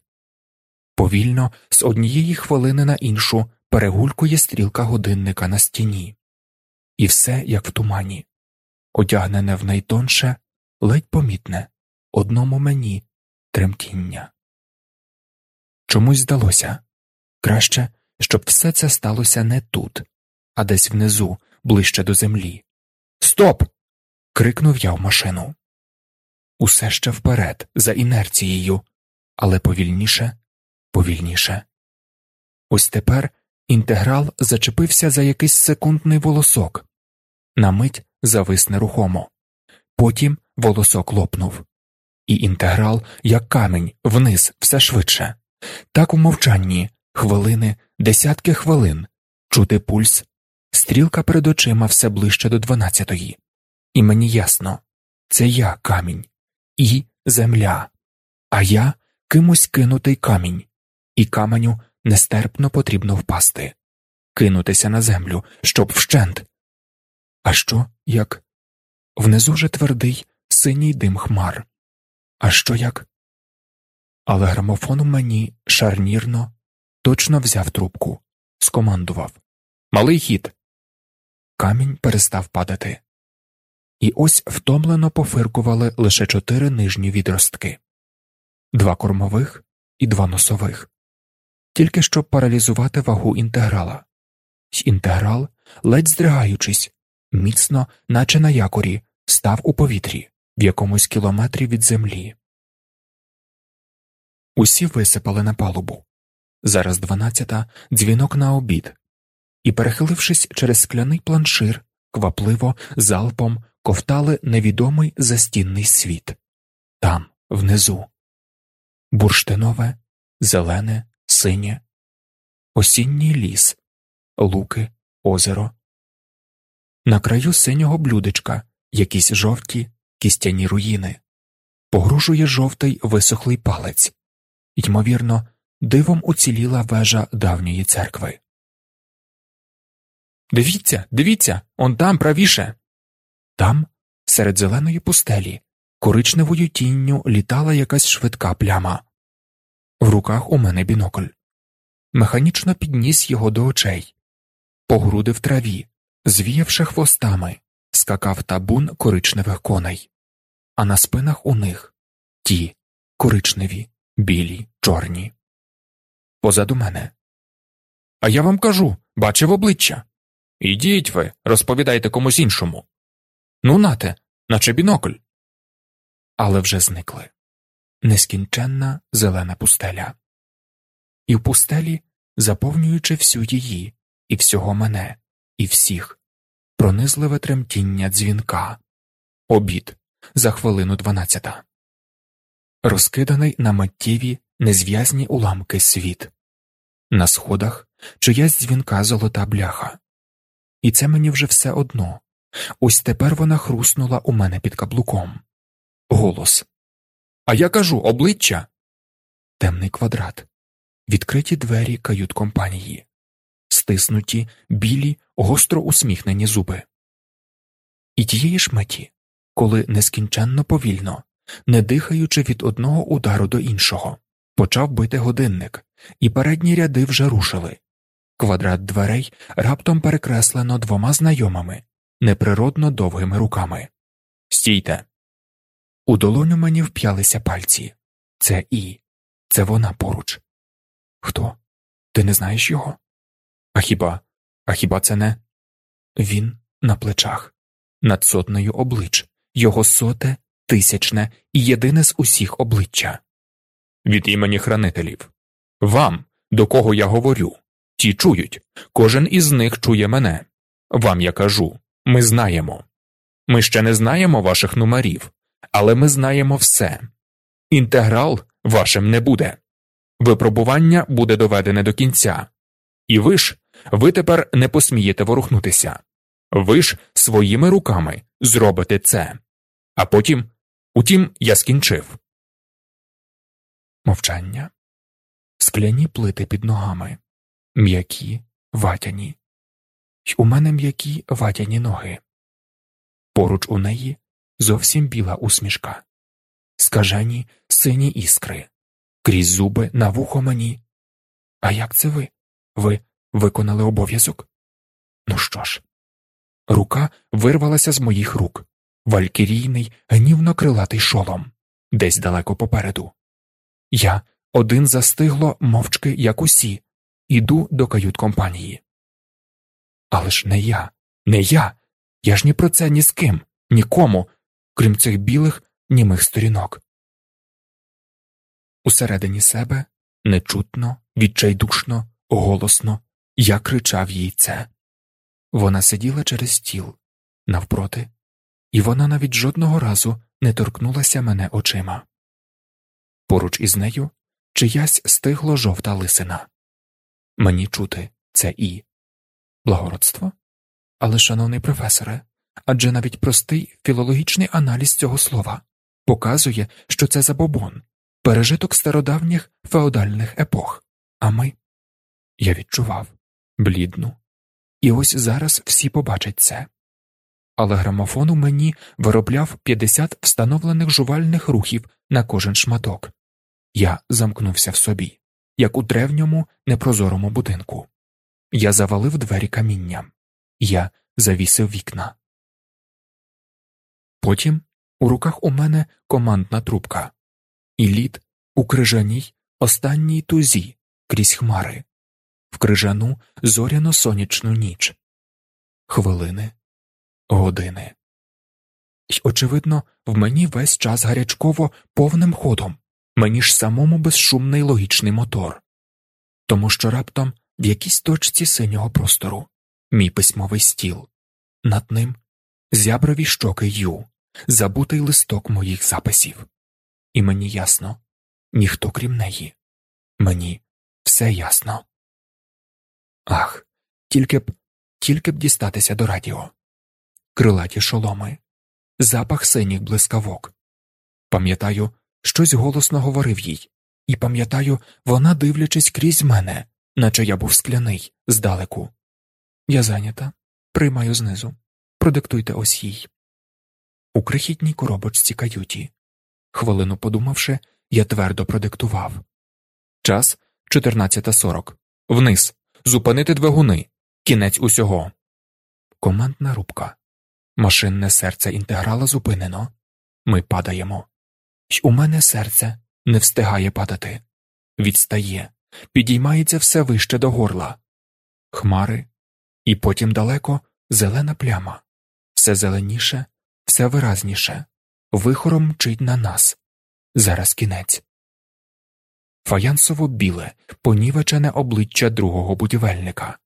Повільно, з однієї хвилини на іншу перегулькує стрілка годинника на стіні, і все як в тумані, одягнене в найтонше, ледь помітне, одному мені тремтіння. Чомусь здалося краще, щоб все це сталося не тут, а десь внизу, ближче до землі. Стоп! крикнув я в машину. Усе ще вперед, за інерцією, але повільніше, повільніше. Ось тепер інтеграл зачепився за якийсь секундний волосок, на мить завис нерухомо, потім волосок лопнув, і інтеграл, як камінь, вниз все швидше. Так у мовчанні хвилини, десятки хвилин, чути пульс, стрілка перед очима все ближче до дванадцятої, і мені ясно це я камінь, і земля, а я кимось кинутий камінь, і каменю нестерпно потрібно впасти, кинутися на землю, щоб вщент. А що, як внизу вже твердий синій дим хмар. А що як? Але грамофон мені шарнірно, точно взяв трубку, скомандував Малий хід. Камінь перестав падати. І ось втомлено пофиркували лише чотири нижні відростки два кормових і два носових, тільки щоб паралізувати вагу інтеграла. Й інтеграл, ледь здригаючись, міцно, наче на якорі, став у повітрі в якомусь кілометрі від землі. Усі висипали на палубу. Зараз дванадцята дзвінок на обід, і, перехилившись через скляний планшир, квапливо, залпом ковтали невідомий застінний світ там, внизу, бурштинове, зелене, синє, осінній ліс, луки, озеро. На краю синього блюдечка якісь жовті кістяні руїни, погружує жовтий висохлий палець, ймовірно, дивом уціліла вежа давньої церкви. Дивіться, дивіться, он там правіше. Там, серед зеленої пустелі, коричневою тінню літала якась швидка пляма. В руках у мене бінокль. Механічно підніс його до очей, по груди в траві, звіявши хвостами, скакав табун коричневих коней, а на спинах у них ті коричневі, білі, чорні. Позаду мене. А я вам кажу бачив обличчя. Ідіть ви, розповідайте комусь іншому. Ну, нате, наче бінокль. Але вже зникли нескінченна зелена пустеля. І в пустелі, заповнюючи всю її, і всього мене, і всіх, пронизливе тремтіння дзвінка, обід за хвилину дванадцята, розкиданий на миттєві незв'язні уламки світ, на сходах чиясь дзвінка золота бляха. І це мені вже все одно. Ось тепер вона хруснула у мене під каблуком. Голос. А я кажу обличчя. Темний квадрат, відкриті двері кают компанії, стиснуті, білі, гостро усміхнені зуби. І тієї ж миті, коли нескінченно повільно, не дихаючи від одного удару до іншого, почав бити годинник, і передні ряди вже рушили. Квадрат дверей раптом перекреслено двома знайомими, неприродно довгими руками. Стійте. У долоню мені вп'ялися пальці. Це і, це вона поруч. Хто? Ти не знаєш його? А хіба, а хіба це не? Він на плечах, над сотнею облич, його соте, тисячне і єдине з усіх обличчя. Від імені хранителів. Вам, до кого я говорю, ті чують, кожен із них чує мене. Вам я кажу ми знаємо. Ми ще не знаємо ваших номерів, але ми знаємо все. Інтеграл вашим не буде. Випробування буде доведене до кінця. І ви ж, ви тепер не посмієте ворухнутися. Ви ж своїми руками зробите це. А потім, утім, я скінчив. Мовчання. Скляні плити під ногами, м'які, ватяні, й у мене м'які ватяні ноги. Поруч у неї зовсім біла усмішка, скажені сині іскри, крізь зуби на вухо мені. А як це ви? Ви виконали обов'язок? Ну що ж, рука вирвалася з моїх рук, валькірійний, гнівно крилатий шолом, десь далеко попереду. Я один застигло мовчки, як усі, іду до кают компанії. Але ж не я, не я. Я ж ні про це ні з ким, нікому, крім цих білих, німих сторінок. Усередині себе нечутно, відчайдушно, голосно я кричав їй це. Вона сиділа через стіл навпроти, і вона навіть жодного разу не торкнулася мене очима. Поруч із нею чиясь стигло жовта лисина. Мені чути це і благородство? Але, шановний професоре, адже навіть простий філологічний аналіз цього слова показує, що це забобон, пережиток стародавніх феодальних епох, а ми я відчував блідну, і ось зараз всі побачать це. але грамофон у мені виробляв 50 встановлених жувальних рухів на кожен шматок. Я замкнувся в собі, як у древньому непрозорому будинку. Я завалив двері камінням, я завісив вікна. Потім у руках у мене командна трубка, і лід у крижаній останній тузі крізь хмари, в крижану зоряно сонячну ніч, хвилини, години. І, очевидно, в мені весь час гарячково повним ходом, мені ж самому безшумний логічний мотор, тому що раптом в якійсь точці синього простору мій письмовий стіл, над ним зяброві щоки ю, забутий листок моїх записів. І мені ясно ніхто крім неї. Мені все ясно. Ах, тільки б, тільки б дістатися до радіо, крилаті шоломи, запах синіх блискавок. Пам'ятаю, щось голосно говорив їй, і пам'ятаю, вона, дивлячись крізь мене, наче я був скляний здалеку. Я зайнята, приймаю знизу. Продиктуйте ось їй. У крихітній коробочці каюті. Хвилину подумавши, я твердо продиктував Час 14.40. Вниз. Зупинити двигуни. Кінець усього. Командна рубка. Машинне серце інтеграла зупинено. Ми падаємо. Й у мене серце не встигає падати. Відстає, підіймається все вище до горла. Хмари, і потім далеко зелена пляма. Все зеленіше, все виразніше. Вихором мчить на нас. Зараз кінець. Фаянсово біле, понівечене обличчя другого будівельника.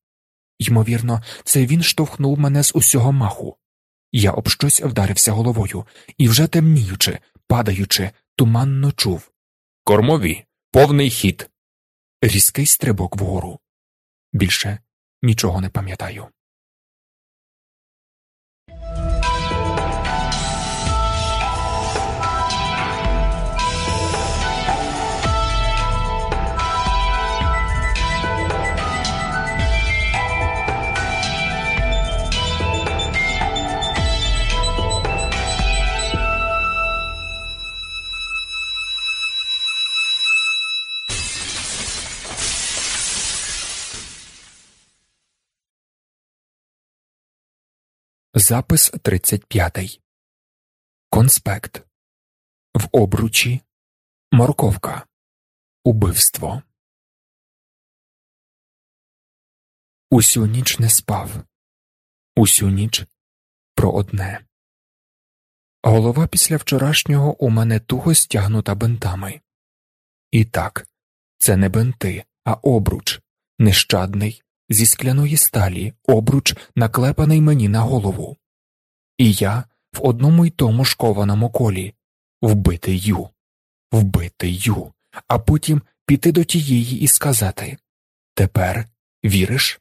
Ймовірно, це він штовхнув мене з усього маху. Я об щось вдарився головою і, вже темніючи, падаючи, туманно чув Кормові, повний хід. Різкий стрибок вгору. Більше нічого не пам'ятаю. Запис 35. Конспект. В обручі. Морковка. Убивство. Усю ніч не спав. Усю ніч про одне. Голова після вчорашнього у мене туго стягнута бинтами. І так, це не бинти, а обруч, нещадний, зі скляної сталі обруч, наклепаний мені на голову, і я в одному й тому ж кованому колі вбити ю, вбити ю, а потім піти до тієї і сказати Тепер віриш?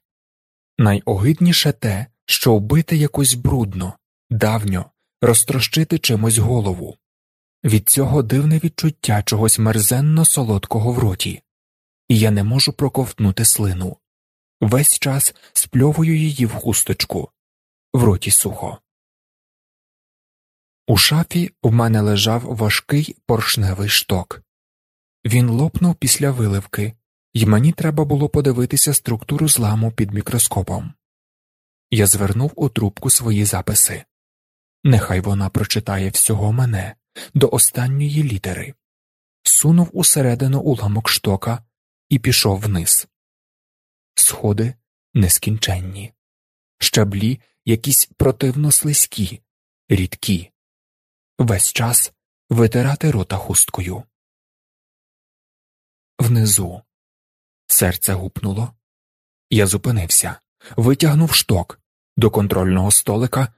Найогидніше те, що вбити якось брудно, давньо, розтрощити чимось голову. Від цього дивне відчуття чогось мерзенно солодкого в роті, і я не можу проковтнути слину. Весь час спльовую її в хусточку, в роті сухо. У шафі в мене лежав важкий поршневий шток. Він лопнув після виливки, і мені треба було подивитися структуру зламу під мікроскопом. Я звернув у трубку свої записи. Нехай вона прочитає всього мене до останньої літери, сунув усередину уламок штока і пішов вниз сходи нескінченні, щаблі якісь противно слизькі, рідкі, весь час витирати рота хусткою. Внизу серце гупнуло. Я зупинився, витягнув шток до контрольного столика,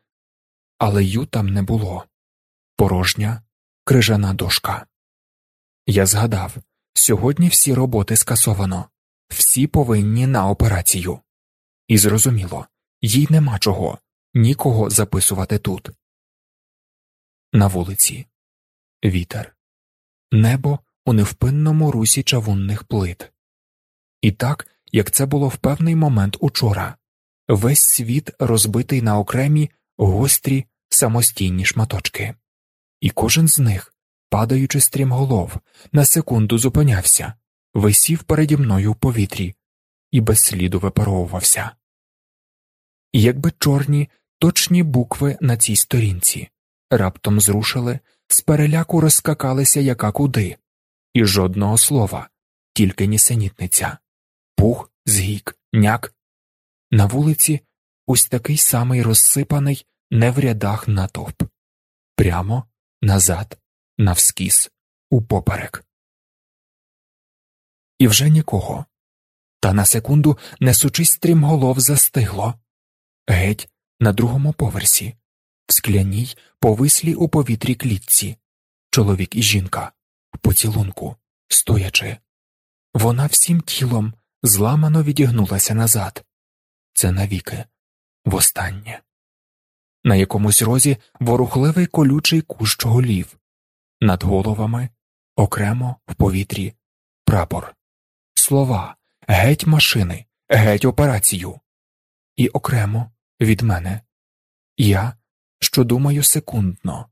але ю там не було порожня крижана дошка. Я згадав сьогодні всі роботи скасовано всі повинні на операцію. І зрозуміло, їй нема чого, нікого записувати тут. На вулиці вітер, небо у невпинному русі чавунних плит. І так, як це було в певний момент учора, весь світ розбитий на окремі, гострі, самостійні шматочки, і кожен з них, падаючи стрімголов, на секунду зупинявся, висів переді мною в повітрі і без сліду випаровувався. Якби чорні, точні букви на цій сторінці раптом зрушили, з переляку розскакалися яка куди, і жодного слова, тільки нісенітниця, пух, згік, няк. На вулиці ось такий самий розсипаний не в рядах натовп, прямо, назад, навскіз, упоперек. І вже нікого. Та на секунду, несучись стрімголов, застигло геть на другому поверсі, в скляній, повислій у повітрі клітці, чоловік і жінка, в поцілунку, стоячи. Вона всім тілом зламано відігнулася назад. Це навіки, востаннє. На якомусь розі ворухливий колючий кущ голів, над головами, окремо в повітрі, прапор, слова, геть машини, геть операцію, і окремо від мене я, що думаю секундно.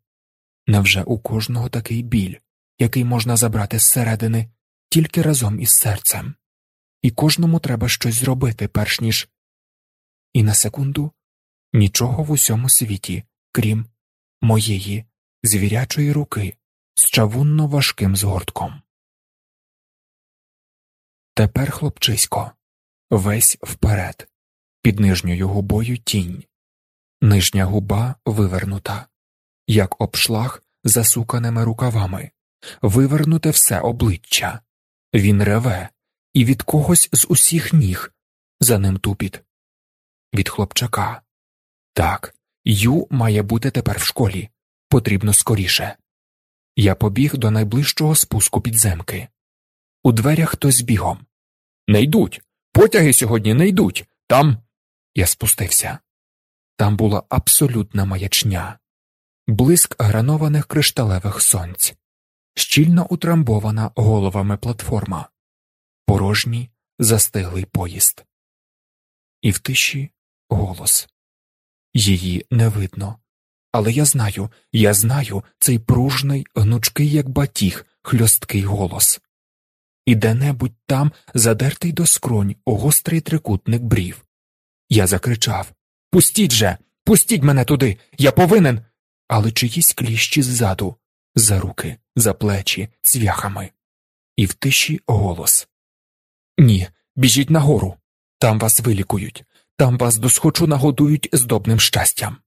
Невже у кожного такий біль, який можна забрати зсередини тільки разом із серцем, і кожному треба щось зробити, перш ніж. І на секунду нічого в усьому світі, крім моєї звірячої руки з чавунно важким згортком. Тепер, хлопчисько, весь вперед, під нижньою губою тінь, нижня губа вивернута, як обшлаг засуканими рукавами, вивернуте все обличчя. Він реве, і від когось з усіх ніг за ним тупіт. Від хлопчака. Так, Ю має бути тепер в школі. Потрібно скоріше. Я побіг до найближчого спуску підземки. У дверях хтось бігом. Не йдуть. Потяги сьогодні не йдуть. Там. Я спустився. Там була абсолютна маячня, блиск гранованих кришталевих сонць, щільно утрамбована головами платформа, порожній застиглий поїзд. І в тиші голос. Її не видно. Але я знаю, я знаю цей пружний, гнучкий, як батіг, хльосткий голос. І де-небудь там задертий до скронь гострий трикутник брів. Я закричав Пустіть же, пустіть мене туди, я повинен. Але чиїсь кліщі ззаду, за руки, за плечі, цвяхами. І в тиші голос Ні, біжіть нагору. Там вас вилікують, там вас досхочу нагодують здобним щастям.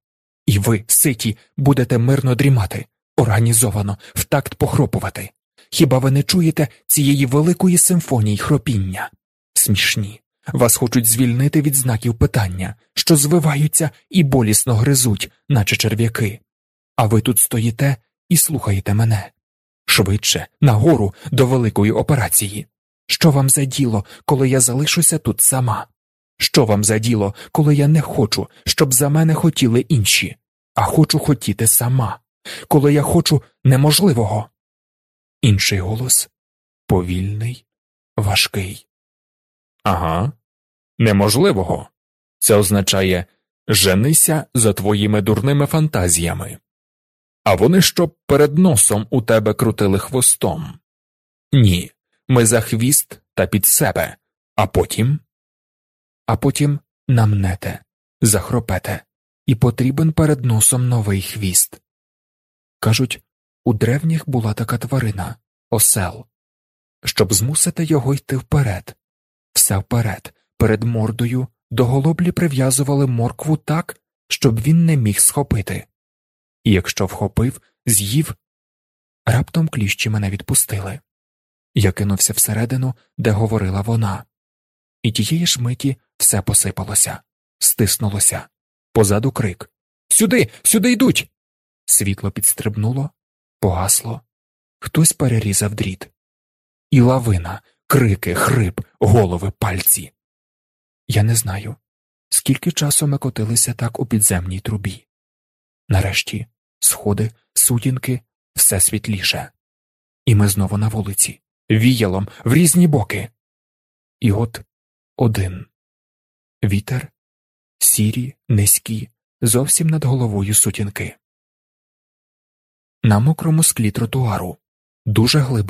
І ви, ситі, будете мирно дрімати, організовано, в такт похропувати. Хіба ви не чуєте цієї великої симфонії хропіння? Смішні. Вас хочуть звільнити від знаків питання, що звиваються і болісно гризуть, наче черв'яки. А ви тут стоїте і слухаєте мене. Швидше, нагору до великої операції. Що вам за діло, коли я залишуся тут сама? Що вам за діло, коли я не хочу, щоб за мене хотіли інші, а хочу хотіти сама, коли я хочу неможливого? Інший голос повільний, важкий. Ага, неможливого. Це означає женися за твоїми дурними фантазіями. А вони щоб перед носом у тебе крутили хвостом. Ні, ми за хвіст та під себе, а потім. А потім намнете, захропете, і потрібен перед носом новий хвіст. Кажуть, у древніх була така тварина осел, щоб змусити його йти вперед, все вперед, перед мордою, до голоблі прив'язували моркву так, щоб він не міг схопити, і якщо вхопив, з'їв, раптом кліщі мене відпустили. Я кинувся всередину, де говорила вона, і тієї ж миті все посипалося, стиснулося, позаду крик. Сюди, сюди йдуть. Світло підстрибнуло, погасло, хтось перерізав дріт, і лавина, крики, хрип, голови, пальці. Я не знаю, скільки часу ми котилися так у підземній трубі. Нарешті сходи, сутінки, все світліше, і ми знову на вулиці, віялом в різні боки. І от один вітер, сірі, низькі, зовсім над головою сутінки. На мокрому склі тротуару дуже глибоко.